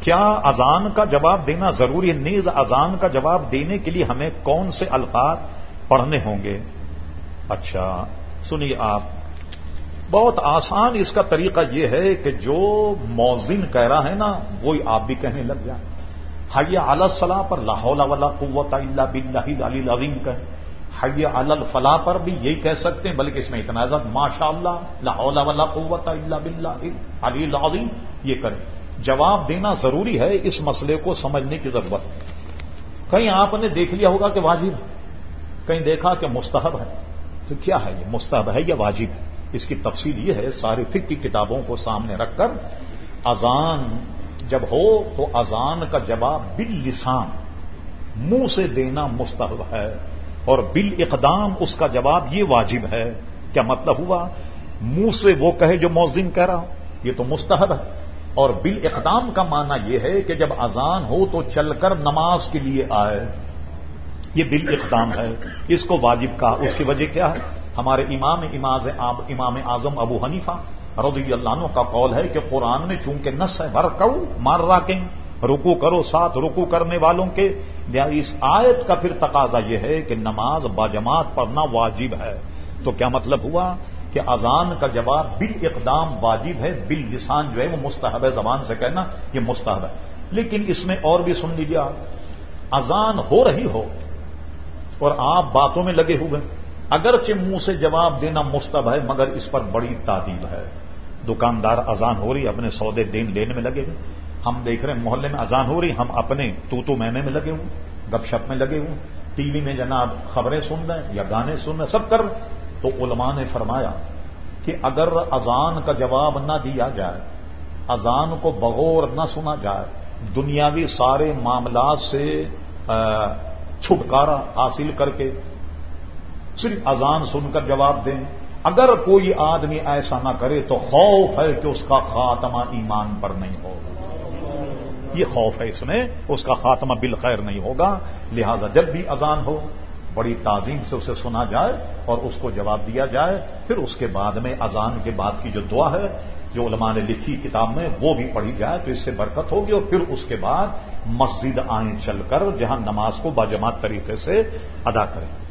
کیا اذان کا جواب دینا ضروری ہے؟ نیز اذان کا جواب دینے کے لیے ہمیں کون سے الفاظ پڑھنے ہوں گے؟ اچھا سنیے آپ، بہت آسان اس کا طریقہ یہ ہے کہ جو موزن کہہ رہا ہے نا، وہی آپ بھی کہنے لگ جائیں۔ حی علی الصلاح پر لاہور ولا قوت اللہ بلّہ علی العظیم کہیں۔ حی علی الفلاح پر بھی یہی کہہ سکتے ہیں، بلکہ اس میں اتنا زیادہ ماشاء اللہ لاہور ولا قوت اللہ بلّہ علی العظیم، یہ کریں۔ جواب دینا ضروری ہے، اس مسئلے کو سمجھنے کی ضرورت کہیں آپ نے دیکھ لیا ہوگا کہ واجب کہیں دیکھا کہ مستحب ہے۔ تو کیا ہے یہ؟ مستحب ہے یا واجب ہے؟ اس کی تفصیل یہ ہے، سارے فک کی کتابوں کو سامنے رکھ کر اذان جب ہو تو اذان کا جواب بل لسان منہ سے دینا مستحب ہے۔ اور بل اقدام اس کا جواب یہ واجب ہے۔ کیا مطلب ہوا؟ منہ سے وہ کہے جو موزن کہہ رہا یہ تو مستحب ہے۔ اور بل اقدام کا معنی یہ ہے کہ جب اذان ہو تو چل کر نماز کے لیے آئے۔ یہ بل اقدام ہے۔ اس کو واجب کا اس کی وجہ کیا ہے؟ ہمارے امام اماز امام اعظم ابو حنیفہ رضی اللہ عنہ کا قول ہے کہ قرآن میں چونکہ نس ہے بر کرو مار راکیں۔ رکو کرو ساتھ رکو کرنے والوں کے۔ اس آیت کا پھر تقاضا یہ ہے کہ نماز باجماعت پڑھنا واجب ہے۔ تو کیا مطلب ہوا؟ کہ اذان کا جواب بل اقدام واجب ہے بل لسان جو ہے وہ مستحب ہے، زبان سے کہنا یہ مستحب ہے۔ لیکن اس میں اور بھی سن لیجیے آپ، اذان ہو رہی ہو اور آپ باتوں میں لگے ہوئے، اگرچہ منہ سے جواب دینا مستب ہے، مگر اس پر بڑی تعدیب ہے۔ دکاندار اذان ہو رہی، اپنے سودے دین لینے میں لگے ہوئے۔ ہم دیکھ رہے ہیں، محلے میں اذان ہو رہی، ہم اپنے تو تو میں میں لگے ہوئے، گپ شپ میں لگے ہوئے۔ ٹی وی میں جناب خبریں سن رہے ہیں یا گانے سن رہے ہیں، سب کر تو علماء نے فرمایا کہ اگر اذان کا جواب نہ دیا جائے، اذان کو بغور نہ سنا جائے، دنیاوی سارے معاملات سے چھٹکارا حاصل کر کے صرف اذان سن کر جواب دیں۔ اگر کوئی آدمی ایسا نہ کرے تو خوف ہے کہ اس کا خاتمہ ایمان پر نہیں ہوگا۔ یہ خوف ہے اس میں، اس کا خاتمہ بالخیر نہیں ہوگا۔ لہذا جب بھی اذان ہو بڑی تعظیم سے اسے سنا جائے اور اس کو جواب دیا جائے۔ پھر اس کے بعد میں اذان کے بعد کی جو دعا ہے، جو علماء نے لکھی کتاب میں، وہ بھی پڑھی جائے تو اس سے برکت ہوگی اور پھر اس کے بعد مسجد آئیں چل کر جہاں نماز کو باجماعت طریقے سے ادا کریں۔